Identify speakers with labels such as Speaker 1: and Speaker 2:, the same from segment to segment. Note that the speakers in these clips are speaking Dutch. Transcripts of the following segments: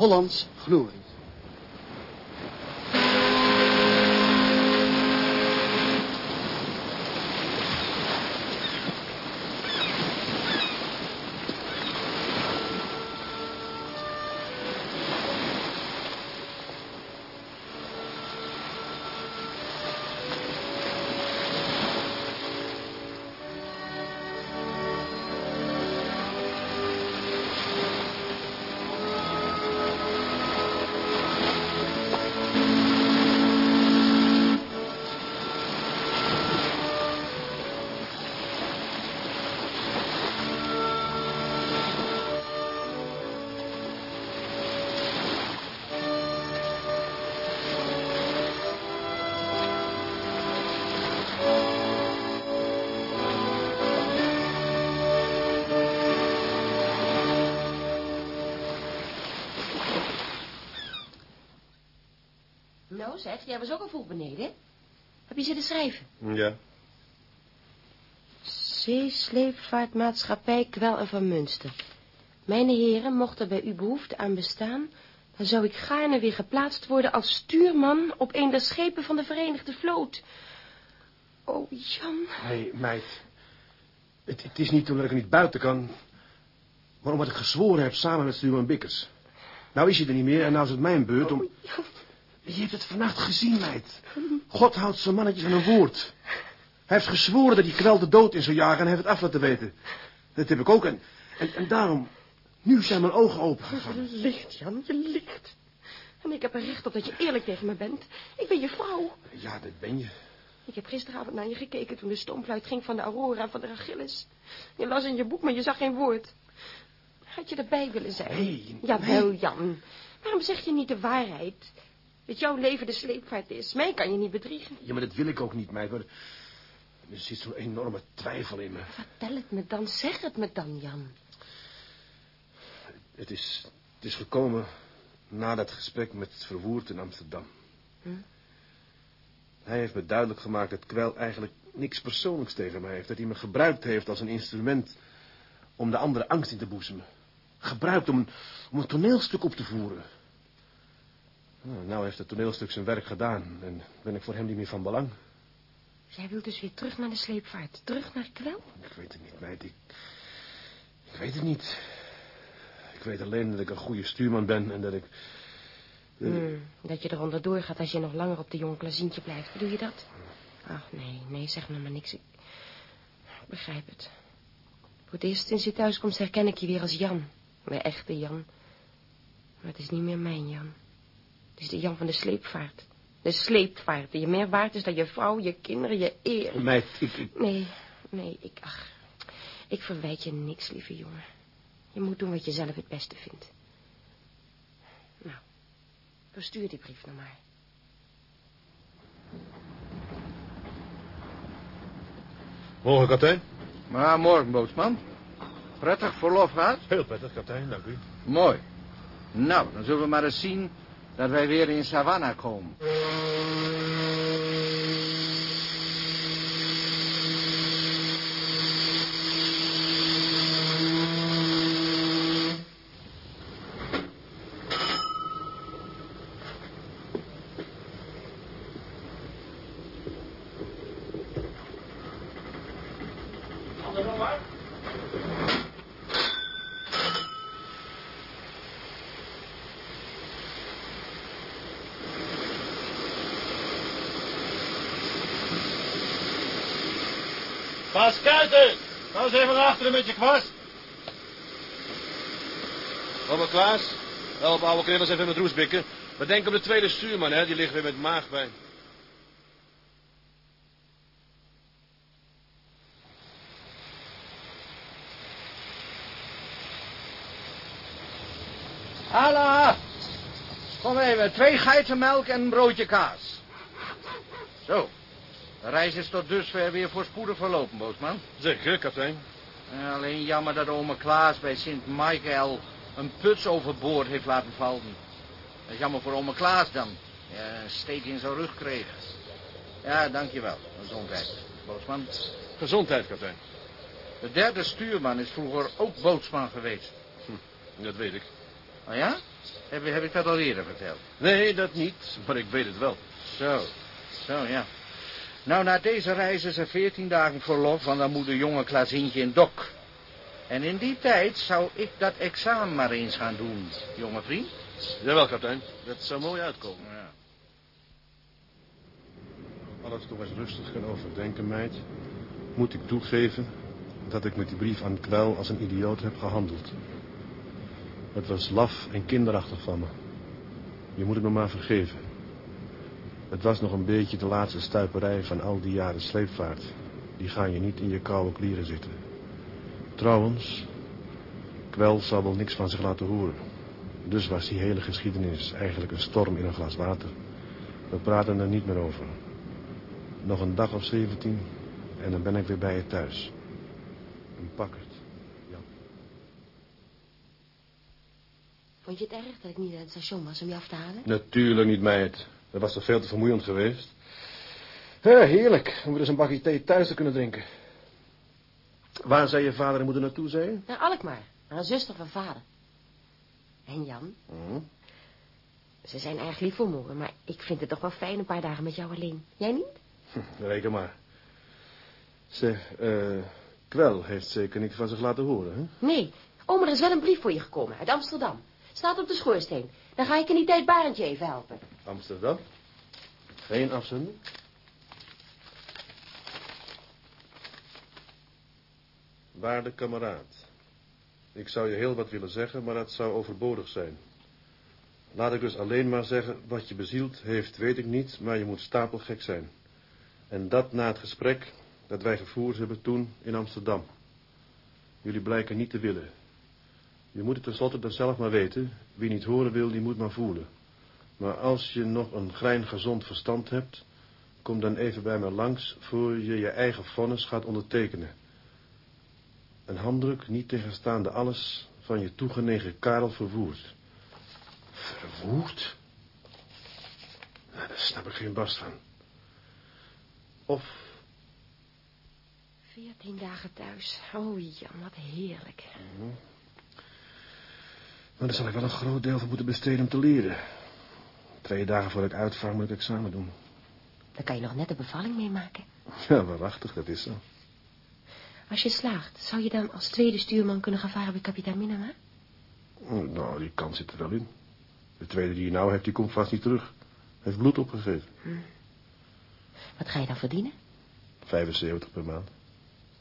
Speaker 1: Hollands glorie.
Speaker 2: Zeg, jij was ook al vroeg beneden. Heb je zitten schrijven?
Speaker 3: Ja.
Speaker 2: Zeesleepvaartmaatschappij Kwel en van Münster. Mijn heren, mocht er bij u behoefte aan bestaan... dan zou ik gaarne weer geplaatst worden als stuurman... op een der schepen van de Verenigde Vloot. Oh, Jan.
Speaker 3: Hé, hey, meid. Het, het is niet omdat ik er niet buiten kan... maar omdat ik gezworen heb samen met stuurman Bikkers. Nou is hij er niet meer en nou is het mijn beurt om...
Speaker 2: Oh, Jan.
Speaker 3: Je hebt het vannacht gezien, meid. God houdt zijn mannetjes aan een woord. Hij heeft gezworen dat hij kwel de dood in zou jagen en hij heeft het af laten weten. Dat heb ik ook en, en, en daarom... Nu zijn mijn ogen open gegaan.
Speaker 2: Je liegt, Jan, je liegt. En ik heb er recht op dat je eerlijk tegen me bent. Ik ben je vrouw.
Speaker 3: Ja, dat ben je.
Speaker 2: Ik heb gisteravond naar je gekeken toen de stoomfluit ging van de Aurora van de Achilles. Je las in je boek, maar je zag geen woord. Had je erbij willen zijn?
Speaker 3: Nee,
Speaker 2: Jawel,
Speaker 3: nee.
Speaker 2: Jan. Waarom zeg je niet de waarheid? Dat jouw leven de sleepvaart is. Mij kan je niet bedriegen.
Speaker 3: Ja, maar dat wil ik ook niet, meid. Maar er zit zo'n enorme twijfel in me.
Speaker 2: Vertel het me dan. Zeg het me dan, Jan.
Speaker 3: Het is, het is gekomen na dat gesprek met het verwoerd in Amsterdam.
Speaker 2: Hm?
Speaker 3: Hij heeft me duidelijk gemaakt dat Kwel eigenlijk niks persoonlijks tegen mij heeft. Dat hij me gebruikt heeft als een instrument om de andere angst in te boezemen. Gebruikt om, om een toneelstuk op te voeren. Nou, nou heeft het toneelstuk zijn werk gedaan en ben ik voor hem niet meer van belang.
Speaker 2: Jij wilt dus weer terug naar de sleepvaart. Terug naar Kwel?
Speaker 3: Ik weet het niet, meid. Ik, ik weet het niet. Ik weet alleen dat ik een goede stuurman ben en dat ik... eh,
Speaker 2: Hm, dat je eronder doorgaat als je nog langer op de jonge Klazientje blijft. Bedoel je dat? Ach, nee, nee, zeg me maar niks. Ik ik begrijp het. Voor het eerst sinds je thuiskomt herken ik je weer als Jan. Mijn echte Jan. Maar het is niet meer mijn Jan. Het is de Jan van de sleepvaart. De sleepvaart die je meer waard is dan je vrouw, je kinderen, je eer.
Speaker 3: Meid, ik, ik...
Speaker 2: Nee, nee, ik, ach, ik verwijt je niks, lieve jongen. Je moet doen wat je zelf het beste vindt. Nou, verstuur die brief nou maar.
Speaker 3: Morgen, kapitein.
Speaker 4: Maar morgen, bootsman. Prettig verlof gehad?
Speaker 3: Heel prettig, kapitein, dank u.
Speaker 4: Mooi. Nou, dan zullen we maar eens zien dat wij weer in Savannah komen.
Speaker 5: Pas kuiten! Nou achteren met je kwast.
Speaker 3: Kom maar, Klaas. Help oude knillers even met roesbikken. Maar denk op de tweede stuurman, hè. Die ligt weer met maagpijn.
Speaker 4: Alla! Kom even, twee geitenmelk en een broodje kaas. Zo. De reis is tot dusver weer voorspoedig verlopen, bootsman.
Speaker 3: Zeker, kapitein.
Speaker 4: Ja, alleen jammer dat ome Klaas bij Sint Michael een puts overboord heeft laten vallen. Dat is jammer voor ome Klaas dan. Ja, een steek in zijn rug kreeg. Ja, dankjewel. Gezondheid, bootsman.
Speaker 3: Gezondheid, kapitein.
Speaker 4: De derde stuurman is vroeger ook bootsman geweest.
Speaker 3: Dat weet ik.
Speaker 4: Oh ja? Heb, heb ik dat al eerder verteld?
Speaker 3: Nee, dat niet, maar ik weet het wel.
Speaker 4: Zo, zo ja. Nou, na deze reis is er veertien dagen verlof, want dan moet de jonge Klazientje in dok. En in die tijd zou ik dat examen maar eens gaan doen, jonge vriend.
Speaker 3: Jawel, kapitein. Dat zou mooi uitkomen.
Speaker 4: Ja.
Speaker 3: Alles toch eens rustig kan overdenken, meid. Moet ik toegeven dat ik met die brief aan Kwel als een idioot heb gehandeld. Het was laf en kinderachtig van me. Je moet het me maar vergeven. Het was nog een beetje de laatste stuiperij van al die jaren sleepvaart. Die gaan je niet in je koude klieren zitten. Trouwens, Kwel zal wel niks van zich laten horen. Dus was die hele geschiedenis eigenlijk een storm in een glas water. We praten er niet meer over. Nog een dag of zeventien en dan ben ik weer bij je thuis. Een pakkerd.
Speaker 2: Vond je het erg dat ik niet naar het station was om je af te halen?
Speaker 3: Natuurlijk niet, meid. Dat was toch veel te vermoeiend geweest. Heerlijk. Om weer eens een bakje thee thuis te kunnen drinken. Waar zei je vader en moeder naartoe, zei je?
Speaker 2: Naar Alkmaar, naar een zuster van vader. En Jan?
Speaker 3: Hm.
Speaker 2: Ze zijn erg lief voor maar ik vind het toch wel fijn een paar dagen met jou alleen. Jij niet?
Speaker 3: Hm, reken maar. Zeg, eh... Kwel heeft zeker niet van zich laten horen, hè?
Speaker 2: Nee, oma, er is wel een brief voor je gekomen uit Amsterdam. Staat op de schoorsteen. Dan ga ik in die tijd Barendje even helpen.
Speaker 3: Amsterdam? Geen afzending? Waarde kameraad. Ik zou je heel wat willen zeggen, maar dat zou overbodig zijn. Laat ik dus alleen maar zeggen, wat je bezielt heeft, weet ik niet, maar je moet stapelgek zijn. En dat na het gesprek dat wij gevoerd hebben toen in Amsterdam. Jullie blijken niet te willen. Je moet het tenslotte dan zelf maar weten. Wie niet horen wil, die moet maar voelen. Maar als je nog een grein gezond verstand hebt... kom dan even bij me langs... voor je je eigen vonnis gaat ondertekenen. Een handdruk niet tegenstaande alles... van je toegenegen Karel verwoerd. Verwoerd? Nou, daar snap ik geen bast van. Of
Speaker 2: Veertien dagen thuis. Oh, Jan, wat heerlijk.
Speaker 3: Maar daar zal ik wel een groot deel van moeten besteden om te leren. Twee dagen voor ik uitvaar moet ik examen doen.
Speaker 2: Dan kan je nog net de bevalling meemaken.
Speaker 3: Ja, waarachtig, dat is zo.
Speaker 2: Als je slaagt, zou je dan als tweede stuurman kunnen gaan varen bij kapitein Minama?
Speaker 3: Oh, Nou, die kans zit er wel in. De tweede die je nou hebt, die komt vast niet terug. Heeft bloed opgegeven.
Speaker 2: Wat ga je dan verdienen?
Speaker 3: 75 per maand.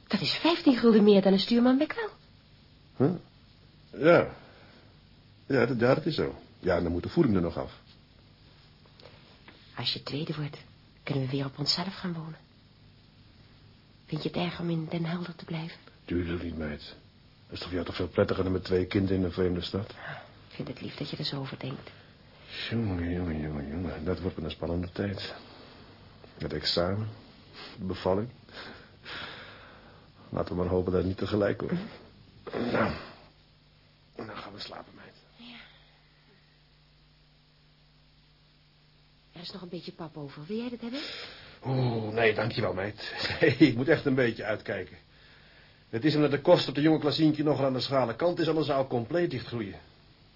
Speaker 2: Dat is 15 gulden meer dan een stuurman bij Kwel.
Speaker 3: Huh? Ja. Ja dat, ja, dat is zo. Ja, en dan moet de voeding er nog af.
Speaker 2: Als je tweede wordt, kunnen we weer op onszelf gaan wonen. Vind je het erg om in Den Helder te blijven?
Speaker 3: Tuurlijk niet, meid. Dat is toch jou toch veel prettiger dan met twee kinderen in een vreemde stad?
Speaker 2: Ik vind het lief dat je er zo over denkt.
Speaker 3: Jongen, jongen, jongen, jongen. Dat wordt een spannende tijd. Het examen. De bevalling. Laten we maar hopen dat het niet tegelijk wordt. Nou. Nou gaan we slapen, meid.
Speaker 2: Er is nog een beetje pap over. Wil jij dat hebben?
Speaker 3: Oeh, nee, dankjewel, meid. Nee, ik moet echt een beetje uitkijken. Het is omdat de kost op de jonge klassientje nog aan de schrale kant is, anders zou ik compleet dichtgroeien.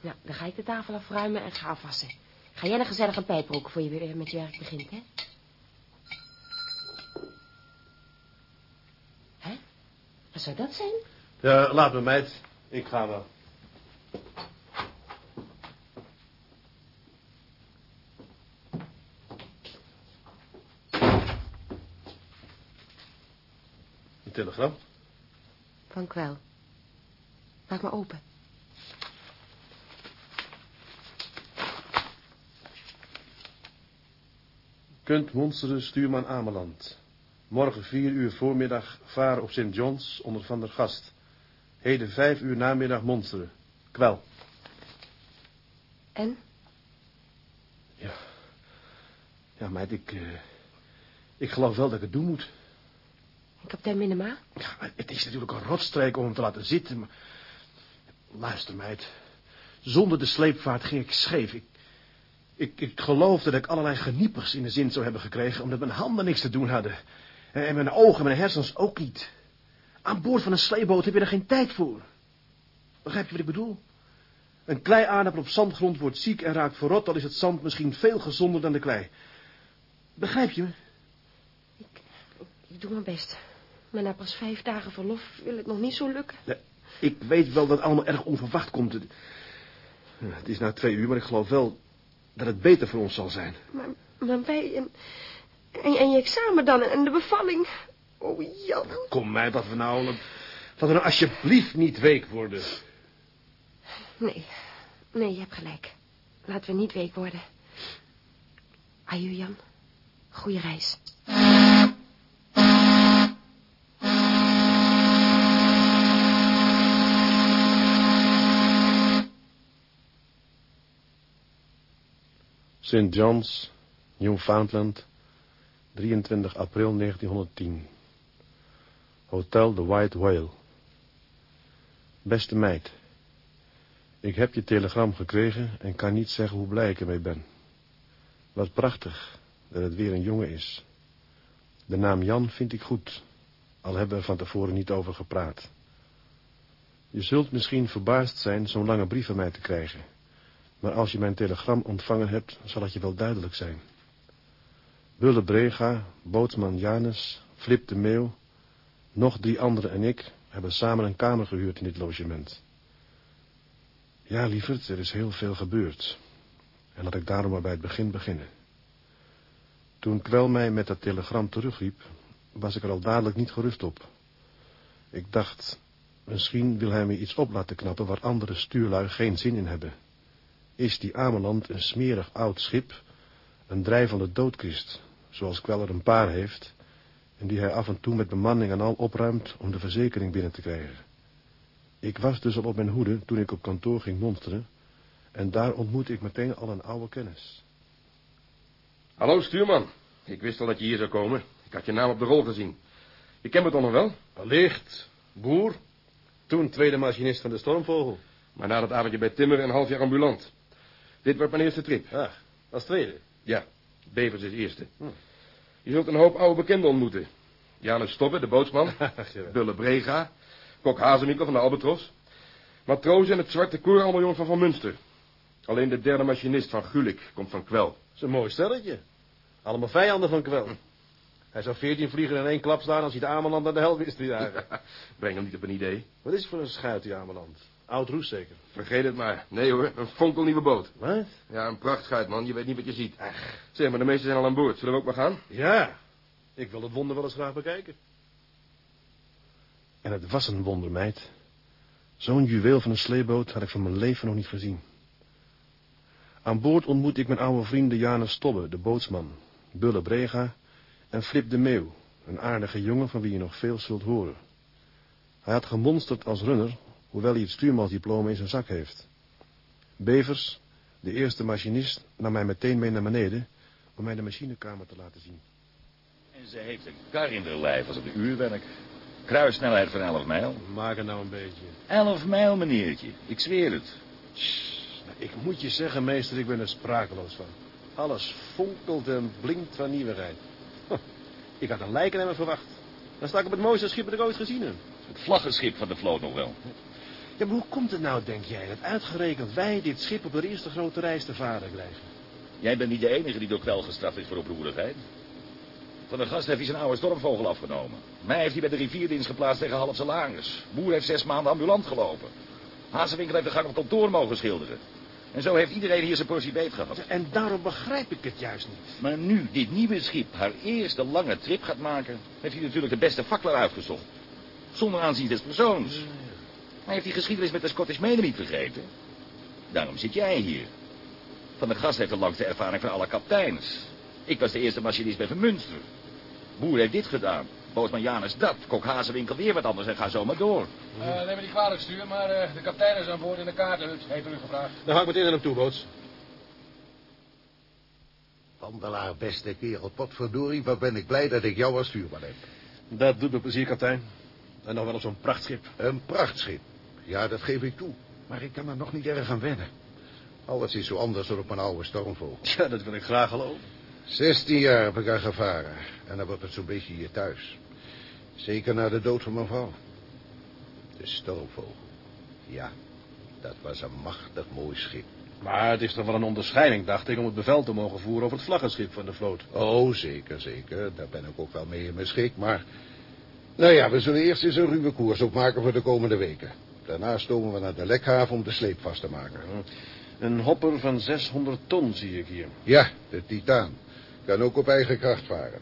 Speaker 2: Nou, dan ga ik de tafel afruimen en ga afwassen. Ga jij nog gezellig een pijp roken voor je weer met je werk begint, hè? Hè? Wat zou dat zijn?
Speaker 3: Ja, laat me, meid. Ik ga wel. Een telegram?
Speaker 2: Van Kwel. Maak maar open.
Speaker 3: Kunt monsteren stuurman Ameland. Morgen vier uur voormiddag varen op St. John's onder Van der Gast. Heden vijf uur namiddag monsteren. Kwel.
Speaker 2: En?
Speaker 3: Ja. Ja, meid, ik... eh, ik geloof wel dat ik het doen moet.
Speaker 2: Kapitein Minema?
Speaker 3: Ja, het is natuurlijk een rotstreek om hem te laten zitten, maar... Luister, meid. Zonder de sleepvaart ging ik scheef. Ik, ik, ik geloof dat ik allerlei geniepers in de zin zou hebben gekregen... omdat mijn handen niks te doen hadden. En mijn ogen en mijn hersens ook niet. Aan boord van een sleepboot heb je er geen tijd voor. Begrijp je wat ik bedoel? Een kleiaardappel op zandgrond wordt ziek en raakt verrot, dan is het zand misschien veel gezonder dan de klei. Begrijp je me?
Speaker 2: Ik, ik doe mijn best. Maar na pas vijf dagen verlof wil het nog niet zo lukken.
Speaker 3: Ja, ik weet wel dat het allemaal erg onverwacht komt. Het, is nou twee uur, maar ik geloof wel dat het beter voor ons zal zijn.
Speaker 2: Maar, maar wij en, en, en je examen dan en de bevalling. Oh, Jan.
Speaker 3: Kom mij, dat we nou... Dat we nou alsjeblieft niet week worden.
Speaker 2: Nee, nee, je hebt gelijk. Laten we niet week worden. Aju, Jan. Goeie reis.
Speaker 3: St. John's, Newfoundland, 23 april 1910. Hotel The White Whale. Beste meid, ik heb je telegram gekregen en kan niet zeggen hoe blij ik ermee ben. Wat prachtig dat het weer een jongen is. De naam Jan vind ik goed, al hebben we er van tevoren niet over gepraat. Je zult misschien verbaasd zijn zo'n lange brief van mij te krijgen. Maar als je mijn telegram ontvangen hebt, zal het je wel duidelijk zijn. Bulle Brega, bootsman Janus, Flip de Meeuw, nog drie anderen en ik hebben samen een kamer gehuurd in dit logement. Ja, lieverd, er is heel veel gebeurd. En laat ik daarom maar bij het begin beginnen. Toen Kwel mij met dat telegram terugriep, was ik er al dadelijk niet gerust op. Ik dacht, misschien wil hij me iets op laten knappen waar andere stuurlui geen zin in hebben. Is die Ameland een smerig oud schip, een drijvende doodkist, zoals Kwel er een paar heeft, en die hij af en toe met bemanning en al opruimt om de verzekering binnen te krijgen. Ik was dus al op mijn hoede toen ik op kantoor ging monsteren, en daar ontmoette ik meteen al een oude kennis.
Speaker 1: Hallo, stuurman. Ik wist al dat je hier zou komen. Ik had je naam op de rol gezien. Je kent me toch nog wel?
Speaker 3: Allicht, boer, toen tweede machinist van de Stormvogel.
Speaker 1: Maar na dat avondje bij Timmer een half jaar ambulant. Dit wordt mijn eerste trip.
Speaker 3: Ah, als tweede.
Speaker 1: Ja, Bevers is eerste. Hm. Je zult een hoop oude bekenden ontmoeten. Janus Stobbe, de bootsman. Bulle Brega. Kok Hazemikel van de Albatros. Matroos en het zwarte kooralmajong van Van Munster. Alleen de derde machinist van Gulik komt van Kwel.
Speaker 3: Dat is een mooi stelletje. Allemaal vijanden van Kwel. Hij zou veertien vliegen in één klap slaan als hij de Ameland naar de hel wist te jagen.
Speaker 1: Breng hem niet op een idee.
Speaker 3: Wat is voor een schuit, die Ameland? Oud roes zeker?
Speaker 1: Vergeet het maar. Nee hoor, een fonkelnieuwe boot.
Speaker 3: Wat?
Speaker 1: Ja, een prachtschuit, man. Je weet niet wat je ziet. Ach. Zeg, maar de meesten zijn al aan boord. Zullen we ook maar gaan?
Speaker 3: Ja. Ik wil het wonder wel eens graag bekijken. En het was een wonder, meid. Zo'n juweel van een sleeboot had ik van mijn leven nog niet gezien. Aan boord ontmoette ik mijn oude vrienden Janus Stobbe, de bootsman, Bulle Brega en Flip de Meeuw, een aardige jongen van wie je nog veel zult horen. Hij had gemonsterd als runner, hoewel hij het stuurmansdiploma in zijn zak heeft. Bevers, de eerste machinist, nam mij meteen mee naar beneden om mij de machinekamer te laten zien.
Speaker 6: En ze heeft een kar in haar lijf als op de uurwerk. Kruissnelheid van 11 mijl.
Speaker 3: Maak het nou een beetje.
Speaker 6: 11 mijl, meneertje. Ik zweer het.
Speaker 3: Ik moet je zeggen, meester, ik ben er sprakeloos van. Alles fonkelt en blinkt van nieuwigheid. Ik had een lijkenhemmer verwacht. Dan sta ik op het mooiste schip dat ik ooit gezien heb.
Speaker 6: Het vlaggenschip van de vloot nog wel.
Speaker 3: Ja, maar hoe komt het nou, denk jij, dat uitgerekend wij dit schip op de eerste grote reis te varen krijgen?
Speaker 6: Jij bent niet de enige die door kwel gestraft is voor oproerigheid. Van de gast heeft hij zijn oude stormvogel afgenomen. Mij heeft hij bij de rivierdienst geplaatst tegen half salaris. Boer heeft zes maanden ambulant gelopen. Hazewinkel heeft de gang op kantoor mogen schilderen. En zo heeft iedereen hier zijn portie beet gehad.
Speaker 3: En daarom begrijp ik het juist niet.
Speaker 6: Maar nu dit nieuwe schip haar eerste lange trip gaat maken... heeft hij natuurlijk de beste fakkelaar uitgezocht. Zonder aanzien des persoons. Hij heeft die geschiedenis met de Scottish Maiden niet vergeten. Daarom zit jij hier. Van de gast heeft de langste ervaring van alle kapteins. Ik was de eerste machinist bij Vermunster. Boer heeft dit gedaan. Boosman Janus dat. Kok Hazenwinkel weer wat anders en ga zo maar door.
Speaker 7: Uh, neem me niet kwalijk stuur, maar uh, de kapitein is aan boord in de kaartenhut. Heeft u gevraagd?
Speaker 3: Dan ga ik meteen naar hem toe, boots.
Speaker 8: Wandelaar, beste kerel, potverdorie, wat ben ik blij dat ik jou als stuurman heb.
Speaker 3: Dat doet me plezier, kapitein. En nog wel op zo'n prachtschip.
Speaker 8: Een prachtschip. Ja, dat geef ik toe. Maar ik kan er nog niet erg aan wennen. Alles is zo anders dan op mijn oude stormvogel.
Speaker 3: Ja, dat wil ik graag geloven.
Speaker 8: Zestien jaar heb ik er gevaren. En dan wordt het zo'n beetje hier thuis. Zeker na de dood van mijn vrouw. De stormvogel. Ja. Dat was een machtig mooi schip.
Speaker 3: Maar het is toch wel een onderscheiding, dacht ik, om het bevel te mogen voeren over het vlaggenschip van de vloot.
Speaker 8: Oh, zeker, zeker. Daar ben ik ook wel mee in mijn schik, maar... Nou ja, we zullen eerst eens een ruwe koers opmaken voor de komende weken. Daarna stomen we naar de lekhaven om de sleep vast te maken.
Speaker 3: Een hopper van 600 ton zie ik hier.
Speaker 8: Ja, de Titaan. Kan ook op eigen kracht varen.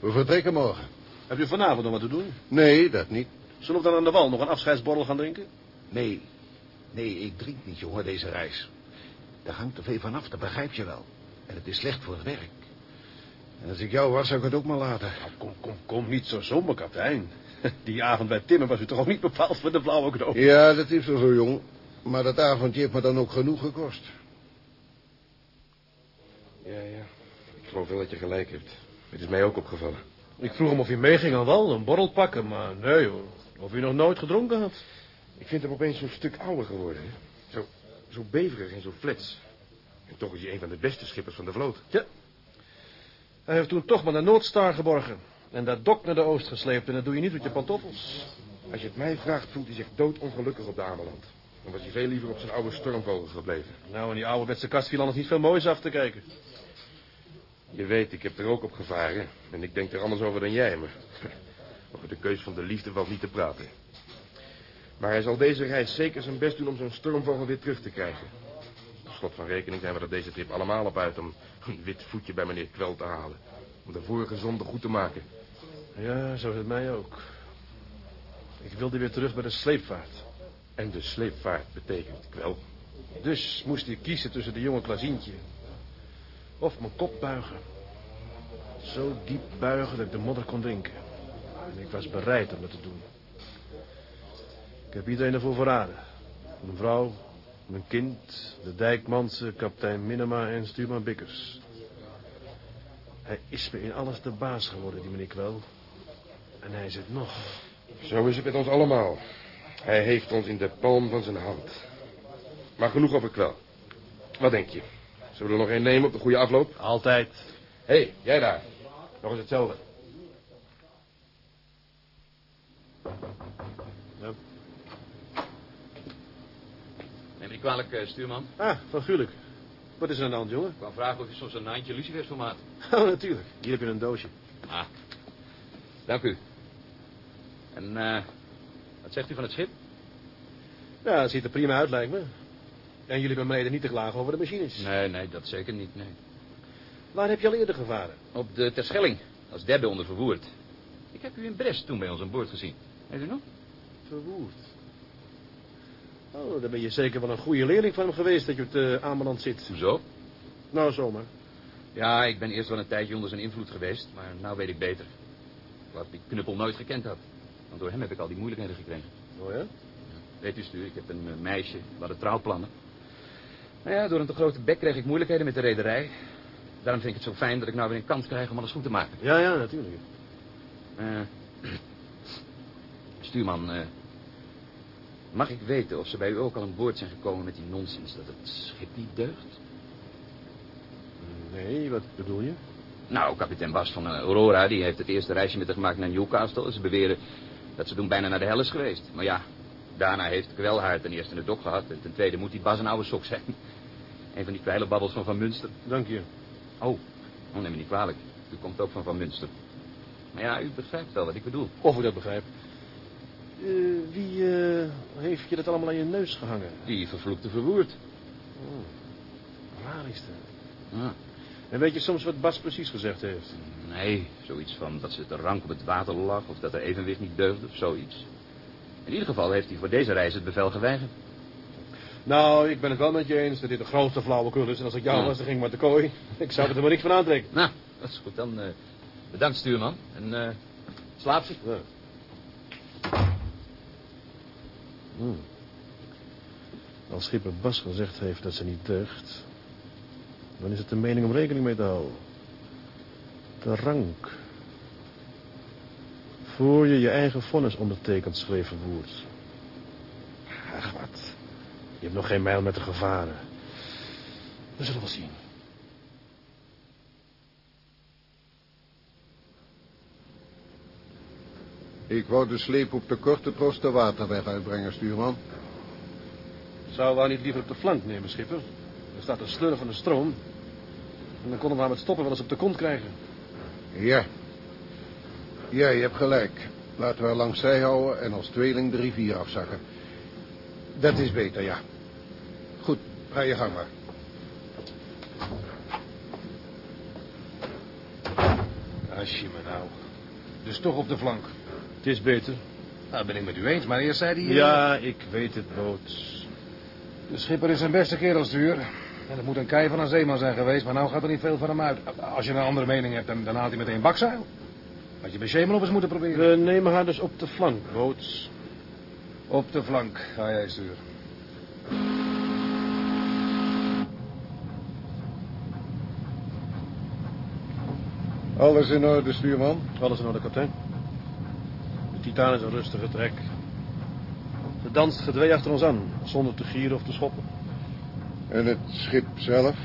Speaker 8: We vertrekken morgen.
Speaker 3: Heb je vanavond nog wat te doen?
Speaker 8: Nee, dat niet.
Speaker 3: Zullen we dan aan de wal nog een afscheidsborrel gaan drinken?
Speaker 8: Nee, nee, ik drink niet, jongen, deze reis. Daar hangt te veel vanaf, dat begrijp je wel. En het is slecht voor het werk. En als ik jou was, zou ik het ook maar laten.
Speaker 3: Nou, kom, kom, kom, niet zo zomaar, kapitein. Die avond bij Timmer was u toch ook niet bepaald voor de blauwe knoop?
Speaker 8: Ja, dat is wel zo, jong. Maar dat avondje heeft me dan ook genoeg gekost.
Speaker 1: Ja, ja. Ik geloof wel dat je gelijk hebt. Het is mij ook opgevallen.
Speaker 3: Ik vroeg hem of hij meeging aan wal, een borrel pakken, maar nee hoor. Of u nog nooit gedronken had.
Speaker 1: Ik vind hem opeens zo'n stuk ouder geworden. Hè? Zo, zo beverig en zo flets. En toch is hij een van de beste schippers van de vloot.
Speaker 3: Ja. Hij heeft toen toch maar de Noordstar geborgen. En dat dok naar de oost gesleept. En dat doe je niet met je pantoffels.
Speaker 1: Als je het mij vraagt, voelt hij zich doodongelukkig op de Ameland. Dan was hij veel liever op zijn oude stormvogel gebleven.
Speaker 3: Nou, in die ouderwetse kast viel anders niet veel moois af te kijken.
Speaker 1: Je weet, ik heb er ook op gevaren. En ik denk er anders over dan jij, maar... Over de keus van de liefde valt niet te praten. Maar hij zal deze reis zeker zijn best doen om zo'n stormvogel weer terug te krijgen. Op slot van rekening zijn we er deze trip allemaal op uit om een wit voetje bij meneer Kwel te halen. Om de vorige zonde goed te maken.
Speaker 3: Ja, zo is het mij ook. Ik wilde weer terug bij de sleepvaart.
Speaker 1: En de sleepvaart betekent Kwel.
Speaker 3: Dus moest ik kiezen tussen de jonge Klazientje. Of mijn kop buigen. Zo diep buigen dat ik de modder kon drinken. En ik was bereid om dat te doen. Ik heb iedereen ervoor verraden. Mijn vrouw, mijn kind, de dijkmansen, kapitein Minema en stuurman Bikkers. Hij is me in alles de baas geworden, die meneer Kwel. En hij zit nog.
Speaker 1: Zo is het met ons allemaal. Hij heeft ons in de palm van zijn hand. Maar genoeg over Kwel. Wat denk je? Zullen we er nog één nemen op de goede afloop?
Speaker 3: Altijd.
Speaker 1: Hé, hey, jij daar. Nog eens hetzelfde.
Speaker 9: Neem me niet kwalijk, eh, stuurman.
Speaker 3: Ah, van Gulik. Wat is er aan de hand, jongen?
Speaker 9: Ik wou vragen of je soms een naantje lucifers voor maat.
Speaker 3: Oh, natuurlijk. Hier heb je een doosje.
Speaker 9: Ah, dank u. En, eh, wat zegt u van het schip?
Speaker 3: Ja, het ziet er prima uit, lijkt me. En jullie hebben beneden niet te klagen over de machines.
Speaker 9: Nee, nee, dat zeker niet, nee.
Speaker 3: Waar heb je al eerder gevaren?
Speaker 9: Op de Terschelling, als derde onder vervoerd. Ik heb u in Brest toen bij ons aan boord gezien. Weet u nog?
Speaker 3: Verwoerd. Oh, dan ben je zeker wel een goede leerling van hem geweest dat je op de Ameland zit.
Speaker 9: Hoezo?
Speaker 3: Nou, zomaar.
Speaker 9: Ja, ik ben eerst wel een tijdje onder zijn invloed geweest, maar nou weet ik beter. Ik had die knuppel nooit gekend had. Want door hem heb ik al die moeilijkheden gekregen.
Speaker 3: Oh ja?
Speaker 9: Weet u, stuur, ik heb een eh, meisje, we hadden trouwplannen. Nou ja, door een te grote bek kreeg ik moeilijkheden met de rederij. Daarom vind ik het zo fijn dat ik nou weer een kans krijg om alles goed te maken.
Speaker 3: Ja, ja, natuurlijk.
Speaker 9: Eh, stuurman, eh, mag ik weten of ze bij u ook al aan boord zijn gekomen met die nonsens dat het schip niet deugt?
Speaker 3: Nee, wat bedoel je?
Speaker 9: Nou, kapitein Bas van Aurora, die heeft het eerste reisje met haar gemaakt naar Newcastle. Ze beweren dat ze toen bijna naar de hel is geweest. Maar ja, daarna heeft Kwel haar ten eerste in de dok gehad. En ten tweede moet die Bas een oude sok zijn. Een van die kwijlenbabbels van Van Munster.
Speaker 3: Dank je.
Speaker 9: Oh, oh neem me niet kwalijk. U komt ook van Van Munster. Maar ja, u begrijpt wel wat ik bedoel.
Speaker 3: Of ik dat begrijp. Eh, wie eh, heeft je dat allemaal aan je neus gehangen?
Speaker 9: Die vervloekte verwoerd.
Speaker 3: Oh, waar is dat?
Speaker 9: Ja.
Speaker 3: En weet je soms wat Bas precies gezegd heeft?
Speaker 9: Nee, zoiets van dat ze te rank op het water lag... of dat er evenwicht niet deugde of zoiets. In ieder geval heeft hij voor deze reis het bevel geweigerd.
Speaker 3: Nou, ik ben het wel met je eens dat dit de grootste flauwekul is. En als ik jou
Speaker 9: Ja.
Speaker 3: was, dan ging ik maar te kooi. Ik zou er maar niks van aantrekken.
Speaker 9: Nou, dat is goed. Dan eh, bedankt, stuurman. En eh slaap ze.
Speaker 3: Ja. Hmm. Als schipper Bas gezegd heeft dat ze niet deugt... dan is het de mening om rekening mee te houden. De rank. Voor je je eigen vonnis ondertekent, schreef Verwoerd. Ach, wat. Je hebt nog geen mijl met de gevaren. We zullen wel zien.
Speaker 8: Ik wou de sleep op de korte Troosterwaterweg uitbrengen, stuurman.
Speaker 3: Zouden we niet liever op de flank nemen, schipper? Er staat een slurf van de stroom. En dan konden we haar met stoppen wel eens op de kont krijgen.
Speaker 8: Ja. Ja, je hebt gelijk. Laten we haar langs zij houden en als tweeling de rivier afzakken. Dat is beter, ja. Goed, ga je gang maar.
Speaker 7: Als je me nou. Dus toch op de flank.
Speaker 3: Het is beter.
Speaker 7: Nou, ben ik met u eens, maar eerst zei hij... eh,
Speaker 3: Ja, ik weet het, Boots.
Speaker 7: De schipper is zijn beste kerelstuur. En het moet een kei van een zeeman zijn geweest, maar nou gaat er niet veel van hem uit. Als je een andere mening hebt, dan, dan haalt hij meteen bakzeil. Had je bij Schemelop eens moeten proberen.
Speaker 3: We nemen haar dus op de flank, Boots.
Speaker 7: Op de flank ga jij sturen.
Speaker 8: Alles in orde, stuurman.
Speaker 3: Alles in orde, kapitein. De Titaan is een rustige trek. Ze danst gedwee achter ons aan, zonder te gieren of te schoppen.
Speaker 8: En het schip zelf?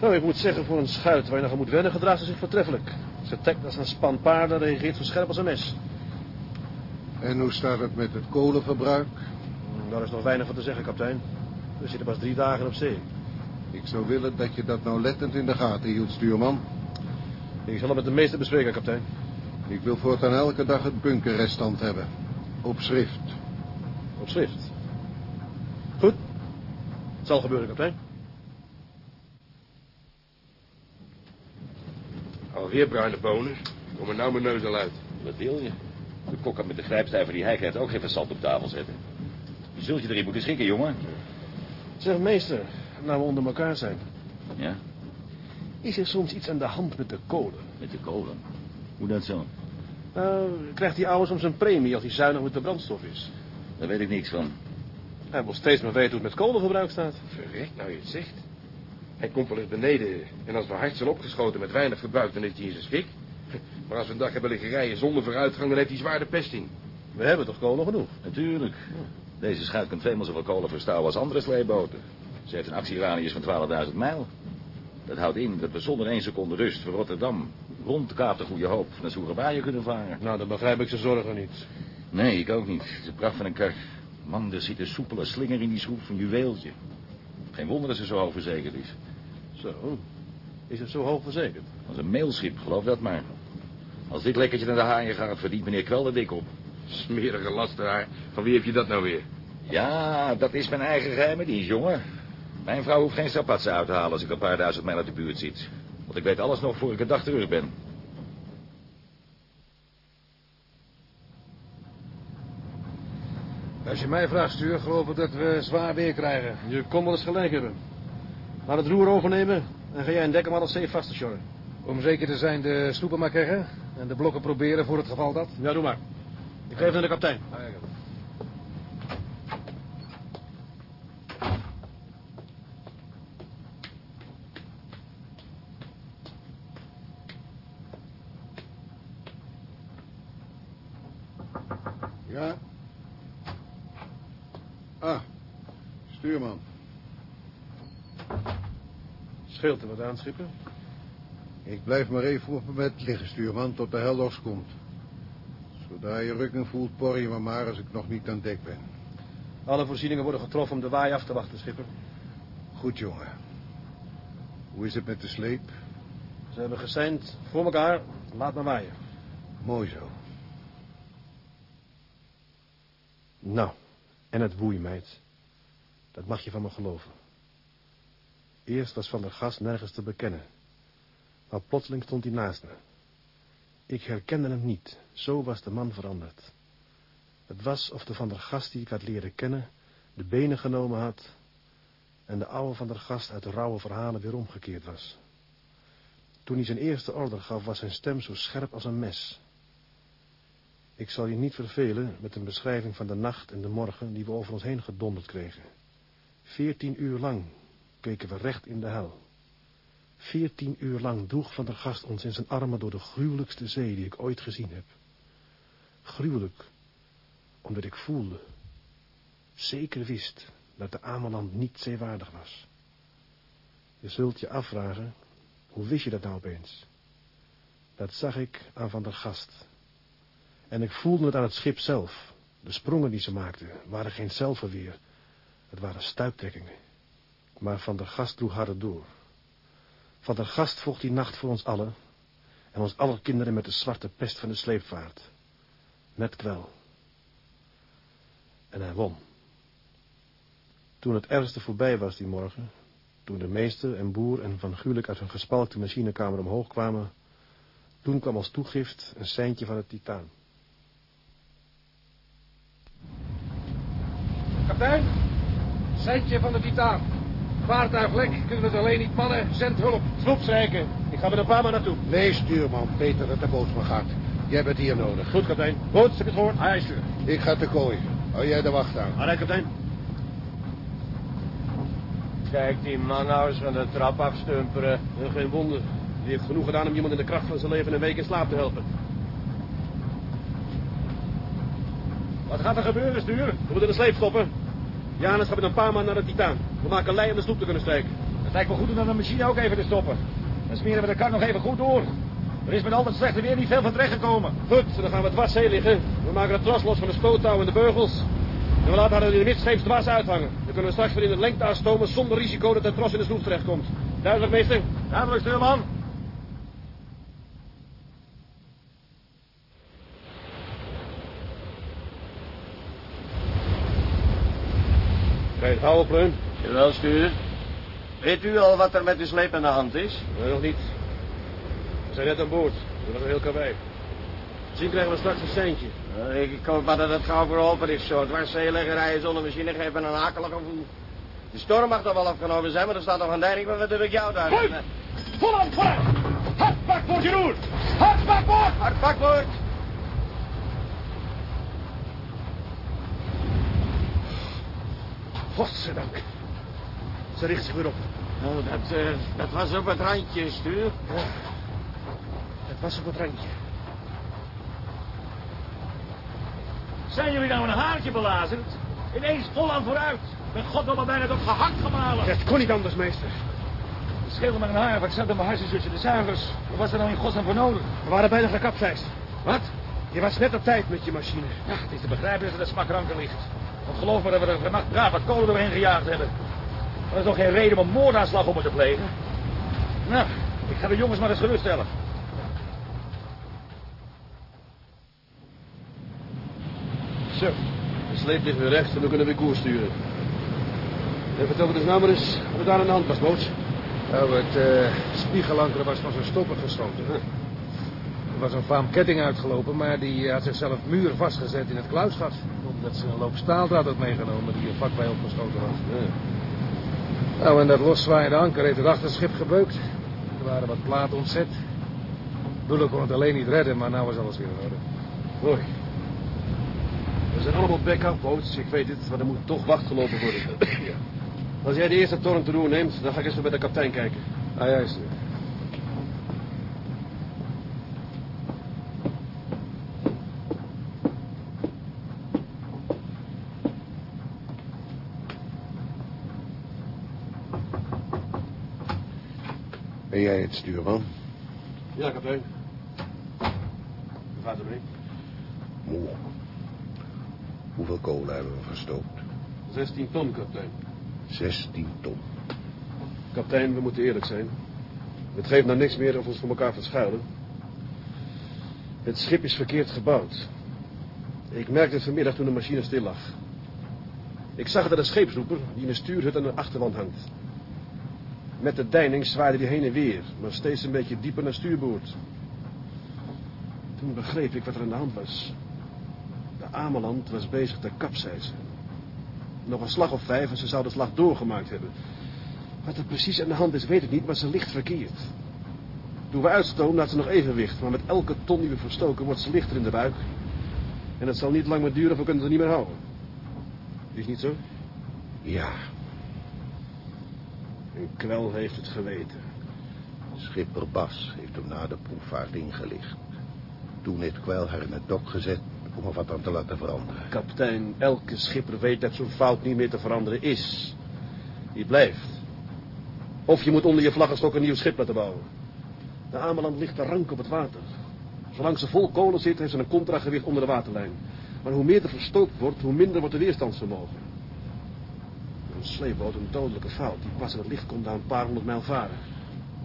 Speaker 3: Nou, ik moet zeggen, voor een schuit waar je nog aan moet wennen, gedraagt ze zich voortreffelijk. Ze trekt als een span paarden en reageert zo scherp als een mes.
Speaker 8: En hoe staat het met het kolenverbruik?
Speaker 3: Daar is nog weinig van te zeggen, kapitein. We zitten pas drie dagen op zee.
Speaker 8: Ik zou willen dat je dat nou lettend in de gaten hield, stuurman.
Speaker 3: Ik zal het met de meester bespreken, kapitein.
Speaker 8: Ik wil voortaan elke dag het bunkerrestant hebben. Op schrift.
Speaker 3: Op schrift. Het zal gebeuren, kapitein.
Speaker 1: Alweer bruine bonen. Komen nou mijn neus al uit.
Speaker 6: Wat wil je? De kok kan met de grijpstijver die hij krijgt ook even zand op tafel zetten. Je zult je erin moeten schikken, jongen.
Speaker 3: Zeg, meester, nou we onder elkaar zijn.
Speaker 6: Ja,
Speaker 3: Is er soms iets aan de hand met de kolen?
Speaker 6: met de kolen. Hoe dat zo?
Speaker 3: Nou, krijgt die oude soms een premie als hij zuinig met de brandstof is?
Speaker 6: Daar weet ik niks van.
Speaker 3: Hij wil steeds maar weten hoe het met kolengebruik staat.
Speaker 1: Verrekt, nou je het zegt. Hij komt wel eens beneden en als we hard zijn opgeschoten met weinig verbruik, dan is hij in zijn schik. Maar als we een dag hebben liggen rijden zonder vooruitgang, dan heeft hij zwaar de pest in.
Speaker 3: We hebben toch kolen genoeg?
Speaker 6: Natuurlijk. Deze schuit kan tweemaal zoveel kolen verstouwen als andere sleeboten. Ze heeft een actieradius van 12.000 mijl. Dat houdt in dat we zonder één seconde rust voor Rotterdam rond Kaap de Goede Hoop naar Soegerwaaien kunnen varen.
Speaker 3: Nou, dan begrijp ik zijn zorgen niet.
Speaker 6: Nee, ik ook niet. Het is een pracht van een kar. Man, er zit een soepele slinger in die schroef van juweeltje. Geen wonder dat ze zo hoog verzekerd is.
Speaker 3: Zo, is het zo hoog verzekerd?
Speaker 6: Als een mailschip, geloof dat maar. Als dit lekkertje naar de haaien gaat, verdient meneer Kwel er dik op.
Speaker 1: Smerige lasteraar. Van wie heb je dat nou weer?
Speaker 6: Ja, dat is mijn eigen geheime dienst, jongen. Mijn vrouw hoeft geen strapatsen uit te halen als ik een paar duizend mijl uit de buurt zit. Want ik weet alles nog voor ik een dag terug ben.
Speaker 7: Als je mij vraagt, stuur, geloof ik dat we zwaar weer krijgen.
Speaker 3: Je kon wel eens gelijk hebben. Laat het roer overnemen en ga jij een dekker maar als zee vast te sjorren.
Speaker 7: Om zeker te zijn de sloepen maar krijgen en de blokken proberen voor het geval dat.
Speaker 3: Ja, doe maar. Ik geef het aan de kapitein.
Speaker 8: Ja? Ah, stuurman.
Speaker 3: Scheelt er wat aan, schipper?
Speaker 8: Ik blijf maar even op mijn bed liggen, stuurman, tot de hel loskomt. Zodra je rukking voelt, por je me maar als ik nog niet aan dek ben.
Speaker 3: Alle voorzieningen worden getroffen om de waai af te wachten, schipper.
Speaker 8: Goed, jongen. Hoe is het met de sleep?
Speaker 3: Ze hebben geseind voor elkaar. Laat maar waaien.
Speaker 8: Mooi zo.
Speaker 3: Nou, en het woei, meid. Dat mag je van me geloven. Eerst was Van der Gast nergens te bekennen. Maar plotseling stond hij naast me. Ik herkende hem niet. Zo was de man veranderd. Het was of de Van der Gast die ik had leren kennen... de benen genomen had... en de oude Van der Gast uit de rauwe verhalen weer omgekeerd was. Toen hij zijn eerste order gaf, was zijn stem zo scherp als een mes... Ik zal je niet vervelen met een beschrijving van de nacht en de morgen die we over ons heen gedonderd kregen. Veertien uur lang keken we recht in de hel. Veertien uur lang droeg Van der Gast ons in zijn armen door de gruwelijkste zee die ik ooit gezien heb. Gruwelijk, omdat ik voelde, zeker wist, dat de Ameland niet zeewaardig was. Je zult je afvragen, hoe wist je dat nou opeens? Dat zag ik aan Van der Gast. En ik voelde het aan het schip zelf. De sprongen die ze maakten waren geen zelfverweer. Het waren stuiptrekkingen. Maar Van der Gast droeg harder door. Van der Gast vocht die nacht voor ons allen. En ons aller kinderen met de zwarte pest van de sleepvaart. Met kwel. En hij won. Toen het ergste voorbij was die morgen, toen de meester en boer en Van Gulik uit hun gespalkte machinekamer omhoog kwamen, toen kwam als toegift een seintje van het titaan.
Speaker 7: Kapitein, seintje van de titaan. Vaartuig lek, kunnen het alleen niet mannen, zend hulp.
Speaker 3: Sloepstrijken, ik ga met een paar man naartoe.
Speaker 8: Nee, stuurman, Peter dat de bootsman gaat. Jij bent hier nodig.
Speaker 3: Goed, kapitein. Boot, heb je het gehoord?
Speaker 7: Hij stuur.
Speaker 8: Ik ga te kooi. Hou jij de wacht aan.
Speaker 3: Alright, kapitein.
Speaker 10: Kijk die man nou eens van de trap afstumperen.
Speaker 3: Ja, geen wonder. Die heeft genoeg gedaan om iemand in de kracht van zijn leven een week in slaap te helpen.
Speaker 7: Wat gaat er gebeuren, stuur?
Speaker 3: We moeten de sleep stoppen. Janus gaat met een paar man naar de Titaan. We maken lei om de sloep te kunnen strijken.
Speaker 7: Het lijkt me goed om dan de machine ook even te stoppen. Dan smeren we de kar nog even goed door. Er is met al dat slechte weer niet veel van terecht gekomen.
Speaker 3: Goed, dan gaan we dwars zee liggen. We maken het tros los van de stoottouw en de beugels. En we laten haar in de midscheeps dwars uithangen. Dan kunnen we straks weer in het lengte stomen zonder risico dat het tros in de sloep terechtkomt. Duidelijk, meester?
Speaker 7: Duidelijk, stuurman.
Speaker 3: Het houden, Pleun?
Speaker 10: Jawel, stuur. Weet u al wat er met de sleep aan de hand is?
Speaker 3: Nee, nog niet. We zijn net aan boord. Was een heel karwei. Misschien krijgen we straks een seintje.
Speaker 10: Eh, Ik hoop maar dat het gauw verholpen is zo. Dwarszeeleggerij zonder machine geven een akelig gevoel. De storm mag toch wel afgenomen zijn, maar er staat nog een deining van wat heb ik jou daar.
Speaker 7: Goed. Vooruit, vooruit. Hard bakboord, Jeroen. Hard bakboord.
Speaker 10: Hard bakboord.
Speaker 3: Godzijdank. Ze richt zich weer op.
Speaker 10: Nou, dat, eh, dat was op het randje, stuur.
Speaker 3: Het was op het randje.
Speaker 7: Zijn jullie nou een haartje belazerd? Ineens vol aan vooruit. Met god nog maar bijna tot gehakt gemalen.
Speaker 3: Het kon niet anders, meester.
Speaker 7: Het scheelde maar een haar, want ik zat op mijn hersensusje de zuigers. Wat was er nou in godsnaam voor nodig?
Speaker 3: We waren bijna gekapseist.
Speaker 7: Wat?
Speaker 3: Je was net op tijd met je machine.
Speaker 7: Ja, het is te begrijpen dat er smakranken ligt. Want geloof me dat we er vannacht braaf wat kolen doorheen gejaagd hebben. Er is nog geen reden om een moordaanslag op me te plegen. Nou, ik ga de jongens maar eens geruststellen.
Speaker 3: Zo, de sleep ligt weer recht en we kunnen weer koers sturen. En vertel me dus nou maar eens wat daar aan de hand was, Boots.
Speaker 7: Nou, het uh, spiegelanker was van zijn stoppen geschoten. Er was een faam ketting uitgelopen, maar die had zichzelf muur vastgezet in het kluisgat. Omdat ze een loop staaldraad had meegenomen die er vlakbij opgeschoten was.
Speaker 3: Ja.
Speaker 7: Nou, en dat loszwaaiende anker heeft het achterschip gebeukt. Er waren wat platen ontzet. Doelen kon het alleen niet redden, maar nou was alles weer in orde.
Speaker 3: Mooi. We zijn allemaal back-up, Boots. Ik weet het, maar er moet toch wacht gelopen worden. Als jij de eerste toren te roer neemt, dan ga ik eens bij de kapitein kijken.
Speaker 7: Ah, juist.
Speaker 8: Ben jij het stuurman?
Speaker 3: Ja, kapitein. Hoe gaat het ermee?
Speaker 8: Moe. Hoeveel kolen hebben we verstookt?
Speaker 3: 16 ton, kapitein.
Speaker 8: 16 ton.
Speaker 3: Kapitein, we moeten eerlijk zijn. Het geeft nou niks meer of ons voor elkaar verschuilen. Het schip is verkeerd gebouwd. Ik merkte het vanmiddag toen de machine stil lag. Ik zag dat de scheepsroeper, die in de stuurhut aan de achterwand hangt. Met de deining zwaaide hij heen en weer, maar steeds een beetje dieper naar stuurboord. Toen begreep ik wat er aan de hand was. De Ameland was bezig te kapseizen. Nog een slag of vijf en ze zou de slag doorgemaakt hebben. Wat er precies aan de hand is, weet ik niet, maar ze ligt verkeerd. Toen we uitstoom, laat ze nog evenwicht, maar met elke ton die we verstoken, wordt ze lichter in de buik. En het zal niet lang meer duren of we kunnen ze niet meer houden. Is niet zo?
Speaker 8: Ja,
Speaker 3: En Kwel heeft het geweten.
Speaker 8: schipper Bas heeft hem na de proefvaart ingelicht. Toen heeft Kwel haar in het dok gezet om er wat aan te laten veranderen.
Speaker 3: Kapitein, elke schipper weet dat zo'n fout niet meer te veranderen is. Die blijft. Of je moet onder je vlaggenstok een nieuw schip laten bouwen. De Ameland ligt te rank op het water. Zolang ze vol kolen zit, heeft ze een contragewicht onder de waterlijn. Maar hoe meer er verstookt wordt, hoe minder wordt de weerstandsvermogen. Zo'n sleepboot een dodelijke fout. Die pas het licht komt na een paar honderd mijl varen.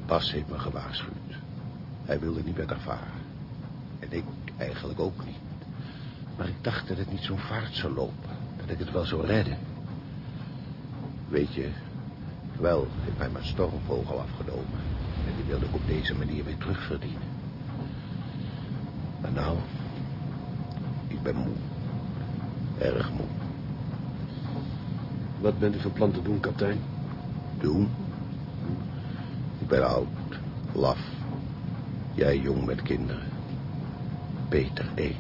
Speaker 8: Bas heeft me gewaarschuwd. Hij wilde niet met haar varen. En ik eigenlijk ook niet. Maar ik dacht dat het niet zo'n vaart zou lopen. Dat ik het wel zou redden. Weet je, wel heeft mij mijn stormvogel afgenomen. En die wilde ik op deze manier weer terugverdienen. Maar nou, ik ben moe. Erg moe.
Speaker 3: Wat bent u van plan te doen, kapitein?
Speaker 8: Doen? Ik ben oud, laf. Jij jong met kinderen. Peter één.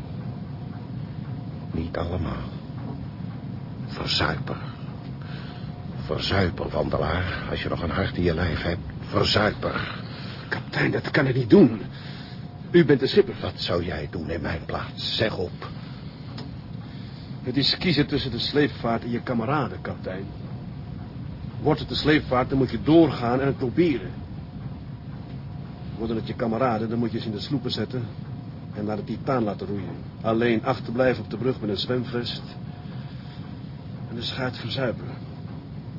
Speaker 8: Niet allemaal. Verzuiper. Verzuiper, wandelaar. Als je nog een hart in je lijf hebt. Verzuiper.
Speaker 3: Kapitein, dat kan ik niet doen. U bent de schipper.
Speaker 8: Wat zou jij doen in mijn plaats? Zeg op.
Speaker 3: Het is kiezen tussen de sleepvaart en je kameraden, kapitein. Wordt het de sleepvaart, dan moet je doorgaan en het proberen. Worden het je kameraden, dan moet je ze in de sloepen zetten en naar de Titaan laten roeien. Alleen achterblijven op de brug met een zwemvest en de schuit verzuipen.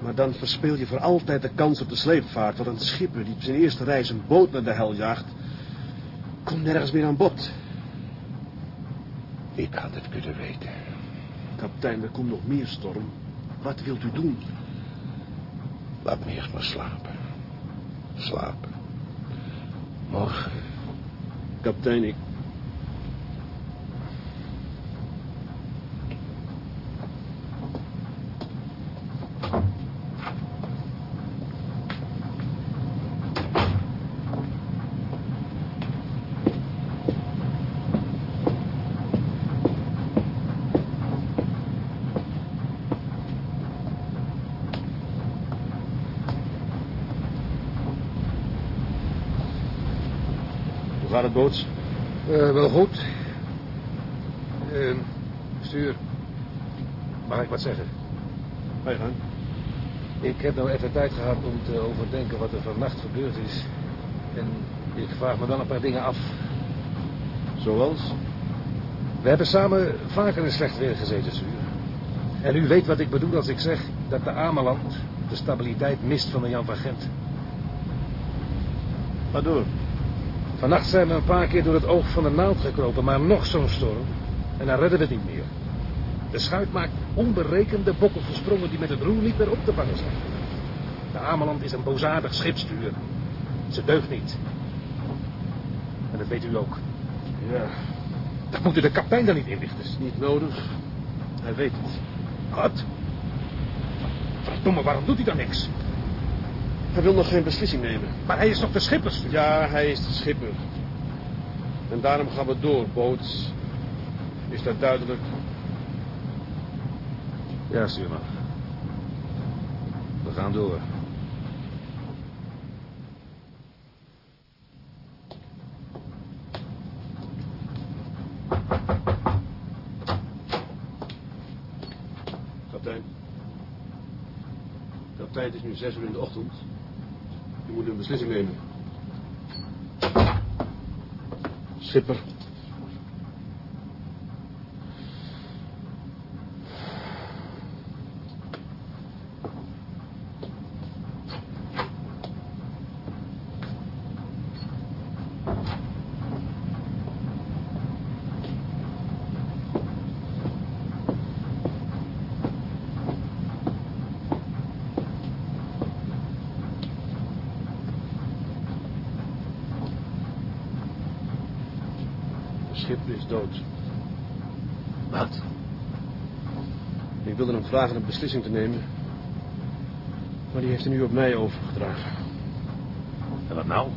Speaker 3: Maar dan verspeel je voor altijd de kans op de sleepvaart, want een schipper die op zijn eerste reis een boot naar de hel jaagt, komt nergens meer aan bod.
Speaker 8: Ik had het kunnen weten.
Speaker 3: Kapitein, er komt nog meer storm. Wat wilt u doen?
Speaker 8: Laat me eerst maar slapen. Slapen. Morgen.
Speaker 3: Kapitein, ik... Gaat het, boots?
Speaker 7: Eh, wel goed. Uh, stuur. Mag ik wat zeggen?
Speaker 3: Ga je gang.
Speaker 7: Ik heb nou even tijd gehad om te overdenken wat er vannacht gebeurd is. En ik vraag me dan een paar dingen af.
Speaker 3: Zoals?
Speaker 7: We hebben samen vaker in slecht weer gezeten, stuur. En u weet wat ik bedoel als ik zeg dat de Ameland de stabiliteit mist van de Jan van Gent.
Speaker 3: Ga door.
Speaker 7: Vannacht zijn we een paar keer door het oog van de naald gekropen, maar nog zo'n storm. En dan redden we het niet meer. De schuit maakt onberekende bokkige sprongen die met het roer niet meer op te vangen zijn. De Ameland is een boosaardig schipstuur. Ze deugt niet. En dat weet u ook.
Speaker 3: Ja,
Speaker 7: Dat moet u de kapitein dan niet inlichten.
Speaker 3: niet nodig. Hij weet het.
Speaker 7: Wat? Verdomme, waarom doet hij dan niks?
Speaker 3: Hij wil nog geen beslissing nemen.
Speaker 7: Maar hij is toch de schipperstuur?
Speaker 3: Ja, hij is de schipper. En daarom gaan we door, boots. Is dat duidelijk?
Speaker 7: Ja, stuurman. We gaan door.
Speaker 3: Kapitein. Kapitein, het is nu zes uur in de ochtend. Moet een beslissing nemen. Schipper. De schipper is dood.
Speaker 8: Wat?
Speaker 3: Ik wilde hem vragen een beslissing te nemen. Maar die heeft hij nu op mij overgedragen.
Speaker 7: En wat nou?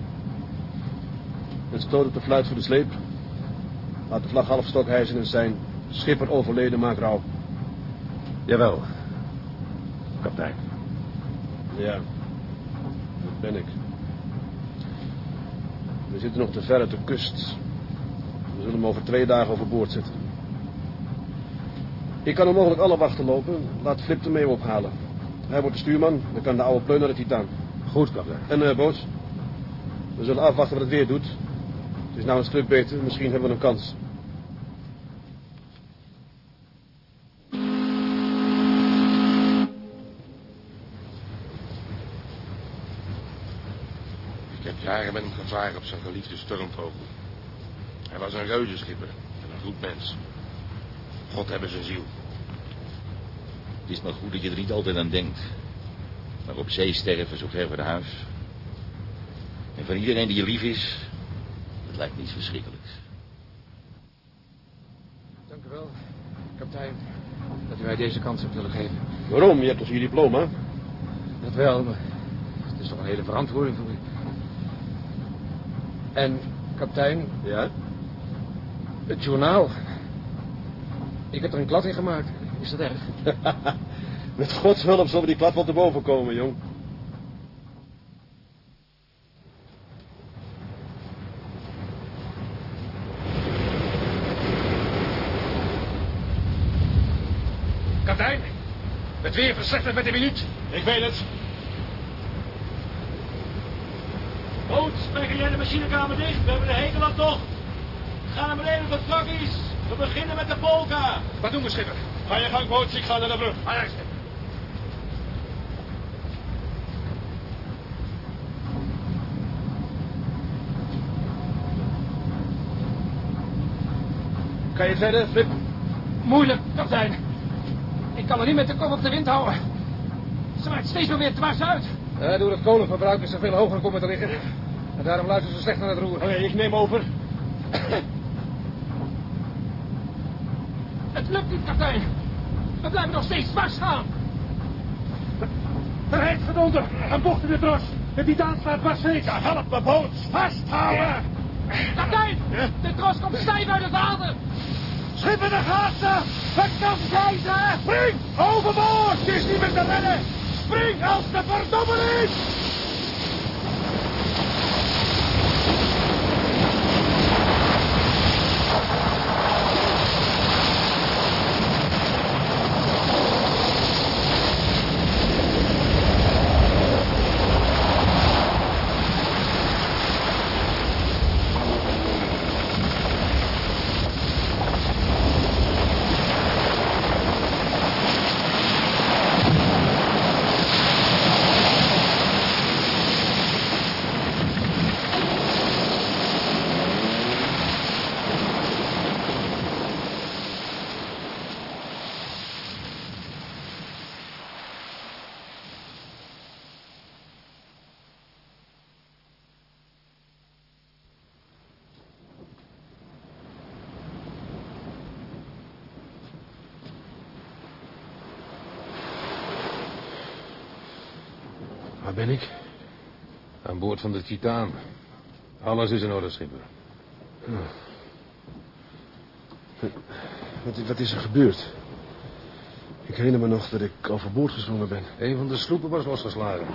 Speaker 3: Het stoot op de fluit voor de sleep. Laat de vlag half stok hijsen en zijn schipper overleden maakt rouw.
Speaker 7: Jawel. Kapitein.
Speaker 3: Ja, dat ben ik. We zitten nog te ver uit de kust. We zullen hem over twee dagen overboord zetten. Ik kan hem mogelijk alle wachten lopen. Laat Flip de mee ophalen. Hij wordt de stuurman, dan kan de oude pleuner de Titan.
Speaker 7: Goed, kapitein.
Speaker 3: En uh, Boos, we zullen afwachten wat het weer doet. Het is nou een stuk beter, misschien hebben we een kans.
Speaker 1: Ik heb jaren met hem gevaar op zijn geliefde stormvogel. Hij was een reuzenschipper en een goed mens. God hebben zijn ziel.
Speaker 6: Het is maar goed dat je er niet altijd aan denkt. Maar op zee sterven zo ver van huis. En van iedereen die je lief is, dat lijkt me iets verschrikkelijks.
Speaker 7: Dank u wel, kapitein, dat u mij deze kans hebt willen geven.
Speaker 3: Waarom? Je hebt toch je diploma?
Speaker 7: Dat wel, maar het is toch een hele verantwoording voor u. En, kapitein,
Speaker 3: Ja?
Speaker 7: Het journaal. Ik heb er een klad in gemaakt. Is dat erg?
Speaker 3: Met Gods hulp zullen we die klap wel te boven komen, jong.
Speaker 7: Kapitein, het weer verslechtert met een minuut.
Speaker 5: Ik weet het. Boot, spreken jij de machinekamer dicht? We hebben de hekel aan toch. Ga naar beneden tot trokkies. We beginnen met de polka.
Speaker 7: Wat doen we, schipper?
Speaker 5: Ga je gang, boot. Ik ga naar de brug.
Speaker 7: Ah, ja, schipper.
Speaker 3: Kan je verder, Flip?
Speaker 7: Moeilijk, kapitein. Ik kan er niet met de kop op de wind houden. Ze maakt steeds maar weer dwars uit. Ja, door het kolenverbruik is er veel hoger komen te liggen. En daarom luisteren ze slecht naar het roer.
Speaker 3: Oké, ik neem over.
Speaker 7: Het lukt niet, kapitein. We blijven nog steeds dwars gaan. Er heet gedonder. Een bocht in de tros. De titaan slaat dwars steeds. Ja, help me, boot. Vasthouden. Kapitein, de tros komt stijf uit het water. Schip in de gaten. Zij ze. Spring, overboord. Het is niet meer te redden. Spring als de verdobbeling.
Speaker 3: Waar ben ik?
Speaker 7: Aan boord van de Titaan. Alles is in orde, schipper.
Speaker 3: Wat, wat is er gebeurd? Ik herinner me nog dat ik overboord gesprongen ben.
Speaker 7: Een van de sloepen was losgeslagen.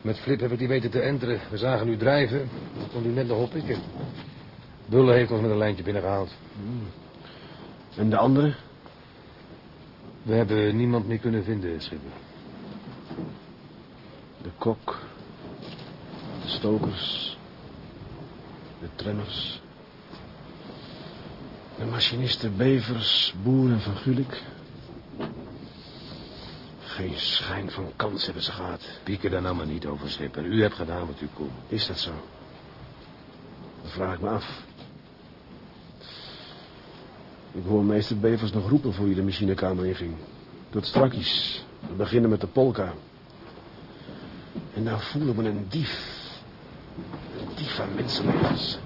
Speaker 7: Met Flip heb ik die weten te enteren. We zagen u drijven. Kon u net nog oppikken. Bulle heeft ons met een lijntje binnengehaald.
Speaker 3: En de andere?
Speaker 7: We hebben niemand meer kunnen vinden, schipper.
Speaker 3: Kok. De stokers. De tremmers. De machinisten Bevers, Boer en Van Gulik. Geen schijn van kans hebben ze gehad.
Speaker 7: Pieken daar nou maar niet over, schipper. U hebt gedaan wat u kon.
Speaker 3: Is dat zo? Dat vraag ik me af. Ik hoor meester Bevers nog roepen voor je de machinekamer inging. Tot strakjes. We beginnen met de polka. En nou voelen we een dief. Een dief van mensenlevens.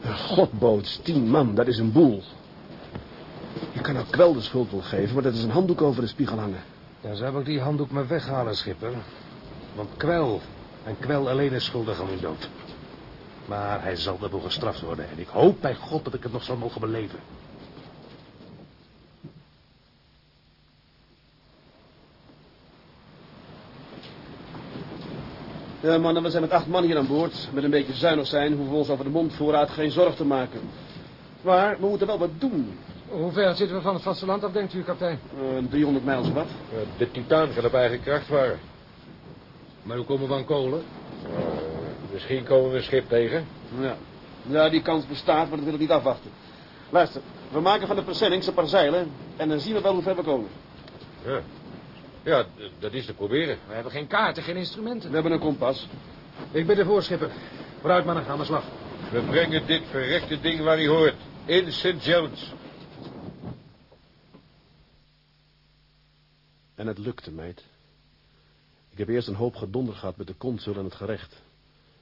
Speaker 3: Een godboot, tien man, dat is een boel. Je kan ook kwel de schuld wel geven, maar dat is een handdoek over de spiegel hangen.
Speaker 7: Dan zou ik die handdoek maar weghalen, schipper. Want kwel, en kwel alleen is schuldig aan uw dood. Maar hij zal daarvoor gestraft worden. En ik hoop bij God dat ik het nog zal mogen beleven.
Speaker 3: Ja, mannen, we zijn met acht man hier aan boord. Met een beetje zuinig zijn hoeven we ons over de mondvoorraad geen zorg te maken. Maar we moeten wel wat doen.
Speaker 7: Hoe ver zitten we van het vasteland af, denkt u, kapitein?
Speaker 3: Eh, 300 mijl of wat.
Speaker 7: De Titaan gaat op eigen kracht varen. Maar hoe komen we aan kolen? misschien komen we een schip tegen.
Speaker 3: Ja. ja, die kans bestaat, maar dat wil ik niet afwachten. Luister, we maken van de persenning een paar zeilen... en dan zien we wel hoe ver we komen.
Speaker 7: Ja, ja dat is te proberen. We hebben geen kaarten, geen instrumenten.
Speaker 3: We hebben een kompas.
Speaker 7: Ik ben de voorschipper. Vooruit, mannen, aan de slag.
Speaker 11: We brengen dit verrekte ding waar hij hoort. In St. Jones.
Speaker 3: En het lukte, meid. Ik heb eerst een hoop gedonder gehad met de consul en het gerecht.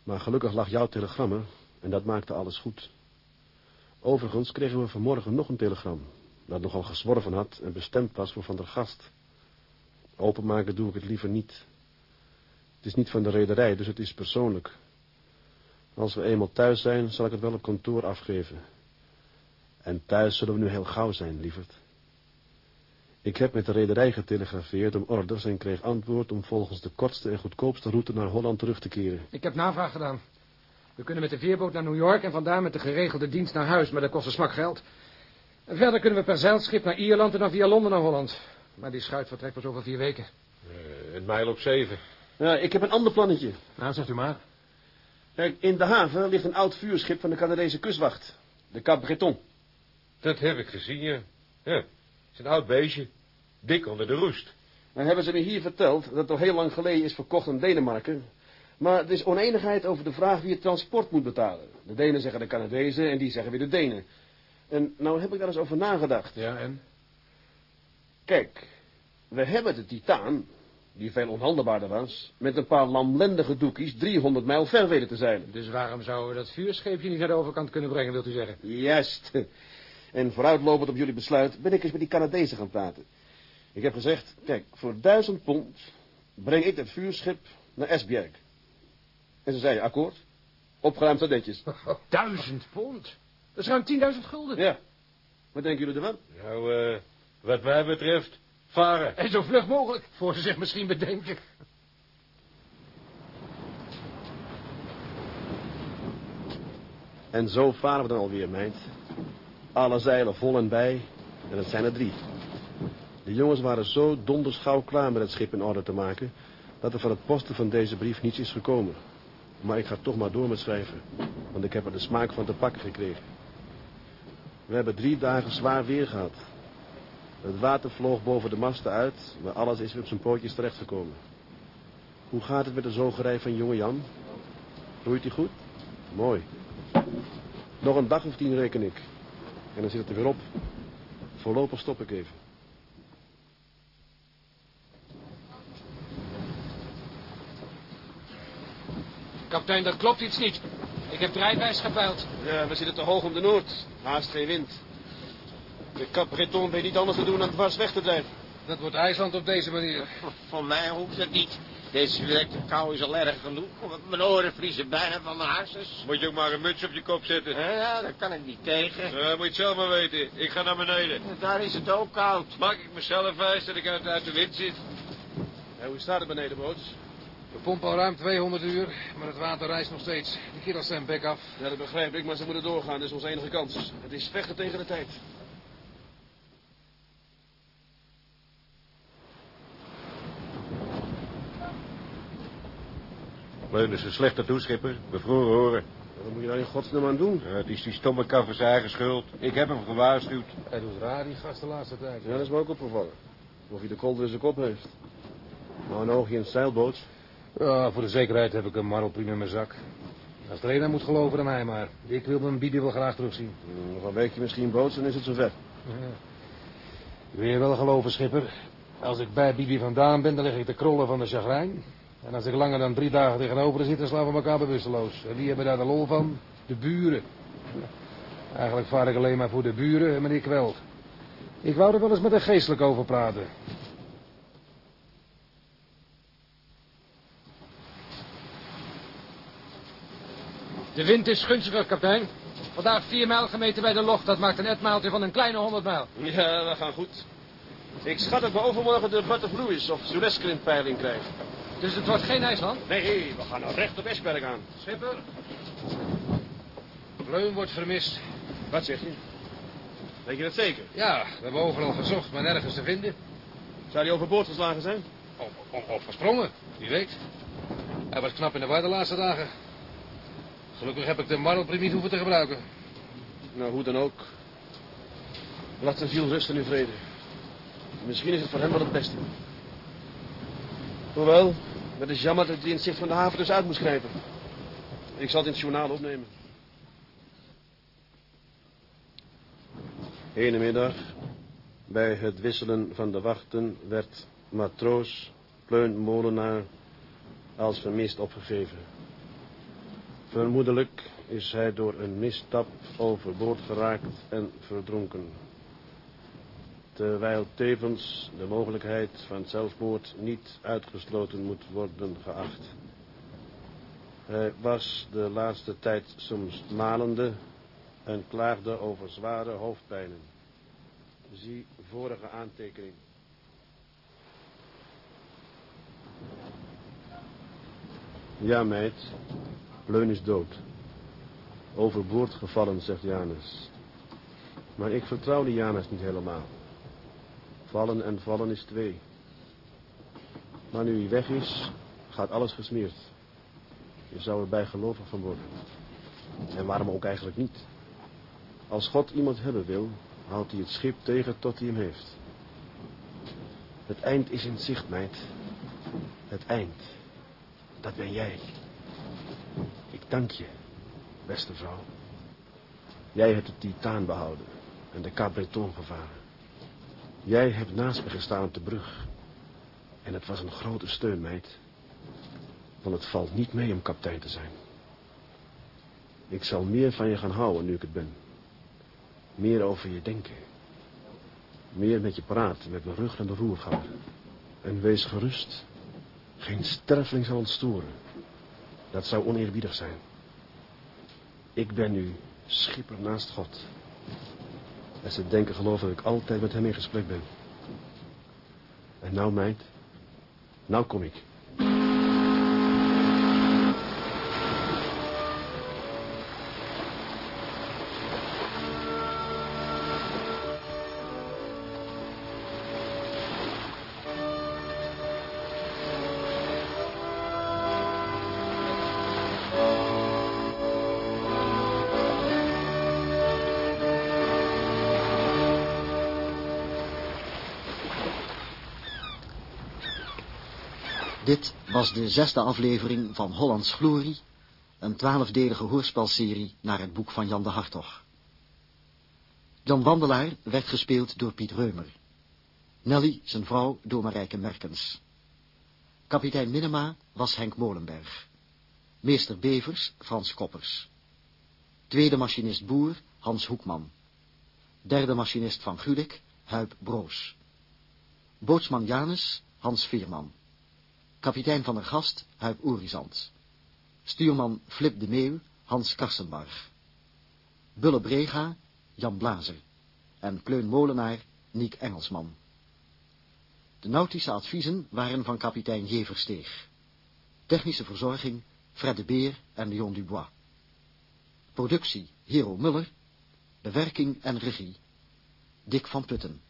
Speaker 3: Maar gelukkig lag jouw telegram er en dat maakte alles goed. Overigens kregen we vanmorgen nog een telegram... dat nogal gezworven had en bestemd was voor Van der Gast. Openmaken doe ik het liever niet. Het is niet van de rederij, dus het is persoonlijk. Als we eenmaal thuis zijn, zal ik het wel op kantoor afgeven. En thuis zullen we nu heel gauw zijn, lieverd. Ik heb met de rederij getelegrafeerd om orders en kreeg antwoord om volgens de kortste en goedkoopste route naar Holland terug te keren.
Speaker 7: Ik heb navraag gedaan. We kunnen met de veerboot naar New York en vandaar met de geregelde dienst naar huis, maar dat kost een smak geld. Verder kunnen we per zeilschip naar Ierland en dan via Londen naar Holland. Maar die schuit vertrekt pas over vier weken.
Speaker 11: Uh, een mijl op zeven.
Speaker 3: Ja, ik heb een ander plannetje.
Speaker 7: Nou, zegt u maar.
Speaker 3: Kijk, in de haven ligt een oud vuurschip van de Canadese kustwacht. De Cap Breton.
Speaker 11: Dat heb ik gezien, ja. Ja, het is een oud beestje. Dik onder de roest.
Speaker 3: Dan hebben ze me hier verteld dat het al heel lang geleden is verkocht aan Denemarken. Maar er is oneenigheid over de vraag wie het transport moet betalen. De Denen zeggen de Canadezen en die zeggen weer de Denen. En nou heb ik daar eens over nagedacht.
Speaker 7: Ja, en?
Speaker 3: Kijk, we hebben de Titaan, die veel onhandelbaarder was, met een paar lamlendige doekies 300 mijl ver weten te zijn.
Speaker 7: Dus waarom zouden we dat vuurscheepje niet naar de overkant kunnen brengen, wilt u zeggen?
Speaker 3: Juist. En vooruitlopend op jullie besluit ben ik eens met die Canadezen gaan praten. Ik heb gezegd, kijk, voor duizend pond breng ik het vuurschip naar Esbjerg. En ze zeiden, akkoord. Opgeruimd zo netjes.
Speaker 7: Duizend pond? Dat is ruim 10.000 gulden.
Speaker 3: Ja. Wat denken jullie ervan?
Speaker 11: Nou, eh, wat mij betreft, varen.
Speaker 7: En zo vlug mogelijk, voor ze zich misschien bedenken.
Speaker 3: En zo varen we dan alweer, meid. Alle zeilen vol en bij. En het zijn er drie. De jongens waren zo donders gauw klaar met het schip in orde te maken... dat er van het posten van deze brief niets is gekomen. Maar ik ga toch maar door met schrijven. Want ik heb er de smaak van te pakken gekregen. We hebben drie dagen zwaar weer gehad. Het water vloog boven de masten uit, maar alles is weer op zijn pootjes terechtgekomen. Hoe gaat het met de zogerij van jonge Jan? Roeit hij goed? Mooi. Nog een dag of tien reken ik. En dan zit het er weer op. Voorlopig stop ik even.
Speaker 7: Kapitein, dat klopt iets niet. Ik heb drijfijs gepeild.
Speaker 3: Ja, we zitten te hoog om de Noord. Haast geen wind. De Cap Breton weet niet anders te doen dan dwars weg te drijven.
Speaker 7: Dat wordt IJsland op deze manier.
Speaker 10: Voor mij hoeft het niet. Deze verrekte kou is al erg genoeg. Mijn oren vriezen bijna van mijn harses.
Speaker 11: Moet je ook maar een muts op je kop zetten.
Speaker 10: Ja, daar kan ik niet tegen.
Speaker 11: Ja, moet je het zelf maar weten. Ik ga naar beneden.
Speaker 10: Daar is het ook koud.
Speaker 11: Maak ik mezelf wijs dat ik uit, uit de wind zit.
Speaker 3: Ja, hoe staat het beneden, boots?
Speaker 7: We pompen al ruim 200 uur, maar het water rijst nog steeds. De kerels zijn bek af.
Speaker 3: Ja, dat begrijp ik, maar ze moeten doorgaan. Dat is onze enige kans. Het is vechten tegen de tijd.
Speaker 11: Leunen ze slecht naartoe, schipper. Bevroren horen.
Speaker 3: Wat moet je daar in godsnaam aan doen?
Speaker 11: Ja, het is die stomme kaffer zijn eigen schuld. Ik heb hem gewaarschuwd.
Speaker 7: Hij doet raar, die gast de laatste tijd.
Speaker 3: Ja, dat is me ook opgevallen. Of hij de kolder in zijn kop heeft. Nou, een oogje in het zeilboot.
Speaker 7: Ja, voor de zekerheid heb ik een marrelpriem in mijn zak. Als de een moet geloven, dan mij maar. Ik wil mijn Bibi wel graag terugzien.
Speaker 3: Hm, Nog een weekje misschien boots, dan is het zover.
Speaker 7: Ja. Wil je wel geloven, schipper? Als ik bij Bibi vandaan ben, dan lig ik te krollen van de chagrijn. En als ik langer dan drie dagen tegenover zit, dan slaan we elkaar bewusteloos. En wie hebben daar de lol van? De buren. Eigenlijk vaar ik alleen maar voor de buren en meneer Kwel. Ik wou er wel eens met een geestelijk over praten. De wind is gunstiger, kapitein. Vandaag vier mijl gemeten bij de locht. Dat maakt een etmaaltje van een kleine honderd mijl.
Speaker 3: Ja, we gaan goed. Ik schat dat we overmorgen de Butt of Lewis of Zuleskrin-peiling krijgen.
Speaker 7: Dus het wordt geen IJsland?
Speaker 3: Nee, we gaan nou recht op Esberg aan.
Speaker 7: Schipper. Leun wordt vermist.
Speaker 3: Wat zeg je? Weet je dat zeker?
Speaker 7: Ja, we hebben overal gezocht, maar nergens te vinden.
Speaker 3: Zou hij overboord geslagen zijn?
Speaker 7: Of, of, of gesprongen, wie weet. Hij was knap in de war de laatste dagen. Gelukkig heb ik de marrelpriem niet hoeven te gebruiken.
Speaker 3: Nou, hoe dan ook. Laat zijn ziel rusten in vrede. Misschien is het voor hem wel het beste. Hoewel, Het is jammer dat hij in het zicht van de haven dus uit moest grijpen. Ik zal het in het journaal opnemen. Ene middag, bij het wisselen van de wachten, werd matroos Pleun Molenaar als vermist opgegeven. Vermoedelijk is hij door een misstap overboord geraakt en verdronken. Terwijl tevens de mogelijkheid van zelfmoord niet uitgesloten moet worden geacht. Hij was de laatste tijd soms malende en klaagde over zware hoofdpijnen. Zie vorige aantekening. Ja, meid. Leun is dood. Overboord gevallen, zegt Janus. Maar ik vertrouw die Janus niet helemaal. Vallen en vallen is twee. Maar nu hij weg is, gaat alles gesmeerd. Je zou erbij gelovig van worden. En waarom ook eigenlijk niet? Als God iemand hebben wil, houdt hij het schip tegen tot hij hem heeft. Het eind is in zicht, meid. Het eind. Dat ben jij. Ik dank je, beste vrouw. Jij hebt de Titaan behouden en de Cabreton gevaren. Jij hebt naast me gestaan op de brug. En het was een grote steun, meid. Want het valt niet mee om kapitein te zijn. Ik zal meer van je gaan houden nu ik het ben. Meer over je denken. Meer met je praten, met mijn rug naar de roer gaan. En wees gerust. Geen sterfeling zal ontstoren. Dat zou oneerbiedig zijn. Ik ben nu schipper naast God. En ze denken geloof dat ik altijd met hem in gesprek ben. En nou, meid. Nou kom ik.
Speaker 12: Was de zesde aflevering van Hollands Glorie, een twaalfdelige hoorspelserie naar het boek van Jan de Hartog. Jan Wandelaar werd gespeeld door Piet Reumer. Nelly, zijn vrouw, door Marijke Merkens. Kapitein Minema was Henk Molenberg. Meester Bevers, Frans Koppers. Tweede machinist Boer, Hans Hoekman. Derde machinist van Gulik, Huip Broos. Bootsman Janus, Hans Veerman. Kapitein van der Gast, Huip Oerizant. Stuurman Flip de Meeuw, Hans Karsenbarg. Bulle Brega, Jan Blazer. En Pleun Molenaar, Niek Engelsman. De nautische adviezen waren van kapitein J. Versteeg. Technische verzorging, Fred de Beer en Leon Dubois. Productie, Hero Muller. Bewerking en regie, Dick van Putten.